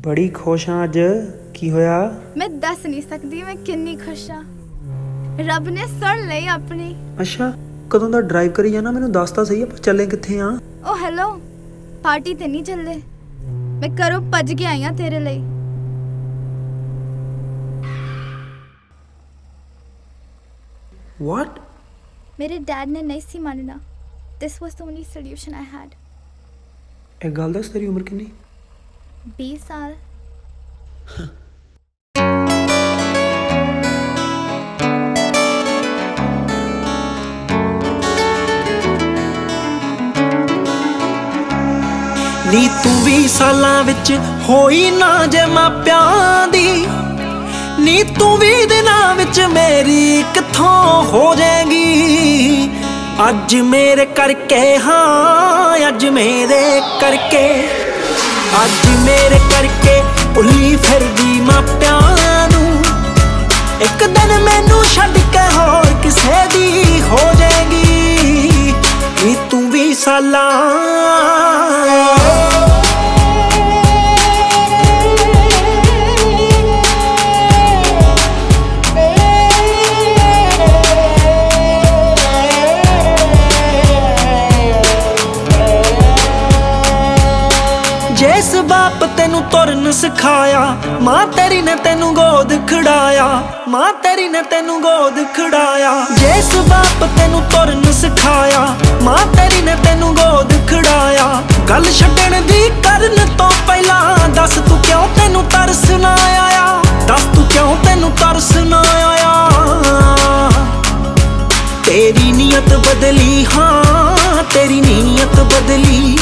ਬੜੀ ਖੁਸ਼ ਹਾਂ ਅੱਜ। ਕੀ ਹੋਇਆ? ਮੈਂ ਦੱਸ ਨਹੀਂ ਸਕਦੀ ਮੈਂ ਕਿੰਨੀ ਖੁਸ਼ ਹਾਂ ਰੱਬ ਨੇ ਸੁਣ ਲਈ ਆਪਣੀ। ਅੱਛਾ ਕਦੋਂ ਦਾ ਡਰਾਈਵ ਕਰੀ ਜਾਣਾ ਮੈਨੂੰ ਦੱਸ ਤਾਂ ਸਹੀ ਆਪਾਂ ਚੱਲੇ ਕਿੱਥੇ ਆ? ਓ ਹੈਲੋ ਪਾਰਟੀ ਤੇ ਨਹੀਂ ਚੱਲੇ। ਮੈਂ ਘਰੋਂ ਭੱਜ ਕੇ ਆਈ ਹਾਂ ਤੇਰੇ ਲਈ। ਵਾਟ ਮੇਰੇ ਡੈਡ ਨੇ ਨਹੀਂ ਸੀ ਮੰਨਣਾ। This was the only solution I had ਇਹ ਗੱਲ ਦੱਸ ਤੇਰੀ ਉਮਰ ਕਿੰਨੀ? 20 ਸਾਲ। ਨੀ ਤੂੰ ਵੀ ਸਾਲਾਂ ਵਿੱਚ ਹੋਈ ਨਾ ਜੇ ਮਾਪਿਆਂ ਦੀ। ਨੀ ਤੂੰ ਵੀ ਦਿਨਾਂ ਵਿੱਚ ਮੇਰੀ ਕਿੱਥੋਂ ਹੋ ਜਾਏਗੀ। ਅੱਜ ਮੇਰੇ ਕਰਕੇ ਹਾਂ, ਅੱਜ ਮੇਰੇ ਕਰਕੇ ਅੱਜ ਮੇਰੇ ਕਰਕੇ ਭੁੱਲੀ ਫਿਰਦੀ ਮਾਪਿਆਂ ਨੂੰ। ਇੱਕ ਦਿਨ ਮੈਨੂੰ ਛੱਡ ਕੇ ਹੋਰ ਕਿਸੇ ਦੀ ਹੋ ਜਾਏਗੀ। ਨੀ ਤੂੰ ਵੀ ਸਾਲਾਂ ਜਿਸ ਬਾਪ ਤੈਨੂੰ ਤੁਰਨ ਸਿਖਾਇਆ, ਮਾਂ ਤੇਰੀ ਨੇ ਤੈਨੂੰ ਗੋਦ ਖੜਾਇਆ, ਮਾਂ ਤੇਰੀ ਨੇ ਤੈਨੂੰ ਗੋਦ ਖੜਾਇਆ। ਜਿਸ ਬਾਪ ਤੈਨੂੰ ਤੁਰਨ ਸਿਖਾਇਆ, ਮਾਂ ਤੇਰੀ ਨੇ ਤੈਨੂੰ ਗੋਦ ਖੜਾਇਆ। ਗੱਲ ਛੱਡਣ ਦੀ ਕਰਨ ਤੋਂ ਪਹਿਲਾਂ ਦੱਸ ਤੂੰ ਕਿਉਂ ਤੈਨੂੰ ਤਰਸ ਨਾ ਆਇਆ? ਦੱਸ ਤੂੰ ਕਿਉਂ ਤੈਨੂੰ ਤਰਸ ਨਾ ਆਇਆ? ਤੇਰੀ ਨੀਅਤ ਬਦਲੀ, ਹਾਂ, ਤੇਰੀ ਨੀਅਤ ਬਦਲੀ।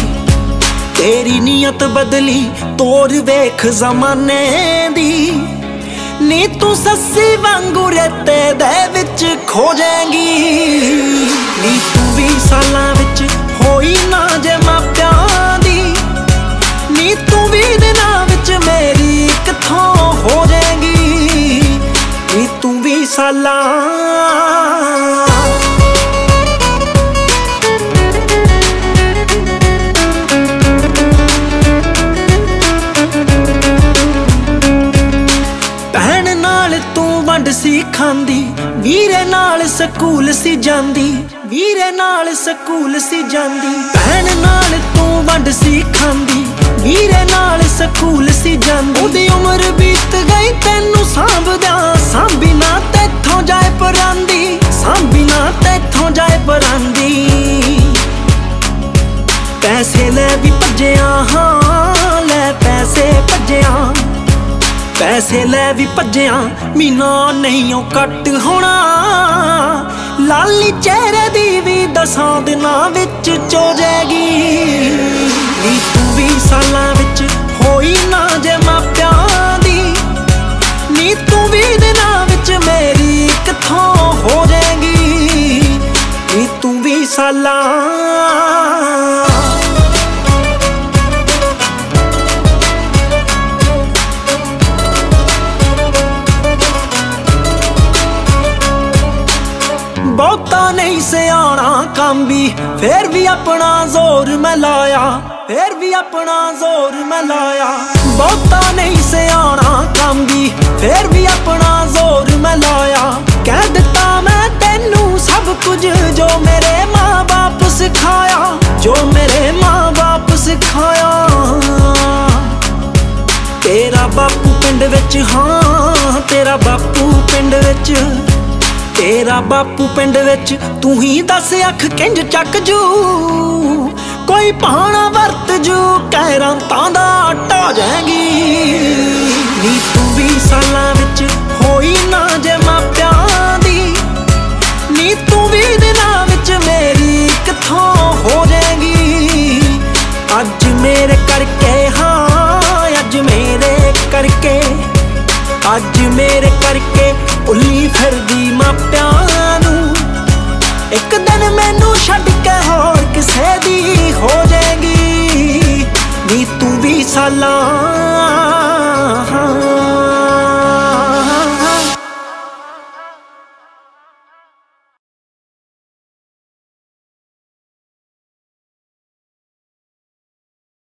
ਤੇਰੀ ਨੀਅਤ ਬਦਲੀ, ਤੋਰ ਵੇਖ ਜ਼ਮਾਨੇ ਦੀ। ਨੀ ਤੂੰ ਸੱਸੀ ਵਾਂਗੂ ਰਤੇ ਦੇ ਵਿੱਚ ਖੋ ਜਾਏਂਗੀ ਨੀ ਸੀ ਵੀਰੇ ਨਾਲ ਸਕੂਲ ਸੀ ਜਾਂਦੀ। ਵੀਰੇ ਨਾਲ ਸਕੂਲ ਸੀ ਜਾਂਦੀ। ਭੈਣ ਨਾਲ ਤੂੰ ਵੰਡ ਸੀ ਖਾਂਦੀ। ਵੀਰੇ ਨਾਲ ਸਕੂਲ ਸੀ ਜਾਂਦੀ। ਉਹਦੀ ਉਮਰ ਬੀਤ ਗਈ, ਤੈਨੂੰ ਸਾਂਭਦਾ ਸਾਂਭੀ ਨਾ ਤੇਥੋਂ ਜਾਏ ਪਰਾਂਦੀ। ਸਾਂਭੀ ਨਾ ਤੇਥੋਂ ਜਾਏ ਪਰਾਂਦੀ। ਪੈਸੇ ਲੈ ਵੀ ਭੱਜਿਆ ਹਾਂ, ਲੈ ਪੈਸੇ ਭੱਜਿਆ ਪੈਸੇ ਲੈ ਵੀ ਭੱਜਿਆ, ਮੀਨਾ ਨਹੀਂ ਉਹ ਕੱਟ ਹੋਣਾ। ਲਾਲੀ ਚਿਹਰੇ ਦੀ ਵੀ ਦਸਾਂ ਦਿਨਾਂ ਵਿੱਚ ਚੋ ਜਾਏਗੀ ਨੀ ਤੂੰ ਵੀ ਸਾਲਾਂ ਵਿੱਚ ਹੋਈ ਨਾ ਜੇ ਮਾਪਿਆਂ ਦੀ। ਨੀ ਤੂੰ ਵੀ ਦਿਨਾਂ ਵਿੱਚ ਮੇਰੀ ਕਿੱਥੋਂ ਹੋ ਜਾਏਗੀ ਨੀ ਤੂੰ ਵੀ ਸਾਲਾਂ ਨਹੀਂ ਸਿਆਣਾ ਕੰਮ ਫੇਰ ਵੀ ਆਪਣਾ ਜ਼ੋਰ ਮੈਂ ਲਾਇਆ। ਫੇਰ ਵੀ ਆਪਣਾ ਜ਼ੋਰ ਮੈਂ ਲਾਇਆ। ਬਹੁਤਾ ਨਹੀਂ ਸਿਆਣਾ ਕੰਮ ਫੇਰ ਵੀ ਆਪਣਾ ਜ਼ੋਰ ਮੈਂ ਲਾਇਆ। ਕਹਿ ਦਿੱਤਾ ਮੈਂ ਤੈਨੂੰ ਸਭ ਕੁਝ ਜੋ ਮੇਰੇ ਮਾਂ-ਬਾਪ ਸਿਖਾਇਆ। ਜੋ ਮੇਰੇ ਮਾਂ-ਬਾਪ ਸਿਖਾਇਆ। ਤੇਰਾ ਬਾਪੂ ਪਿੰਡ ਵਿੱਚ, ਹਾਂ, ਤੇਰਾ ਬਾਪੂ ਪਿੰਡ ਵਿੱਚ। ਤੇਰਾ ਬਾਪੂ ਪਿੰਡ ਵਿੱਚ ਤੂੰ ਹੀ ਦੱਸ ਅੱਖ ਕਿੰਜ ਚੱਕ ਜੂ? ਕੋਈ ਪਾਣਾ ਵਰਤ ਜੂ, ਕਹਿਰਾਂ ਤਾਂ ਦਾ ਆਟਾ ਜਾਏਗੀ ਨੀ ਤੂੰ ਵੀ ਸਾਲਾਂ ਅੱਜ ਮੇਰੇ ਕਰਕੇ ਉੱਲੀ ਫਿਰਦੀ ਮਾਪਿਆਂ ਨੂੰ। ਇੱਕ ਦਿਨ ਮੈਨੂੰ ਛੱਡ ਕੇ ਹੋਰ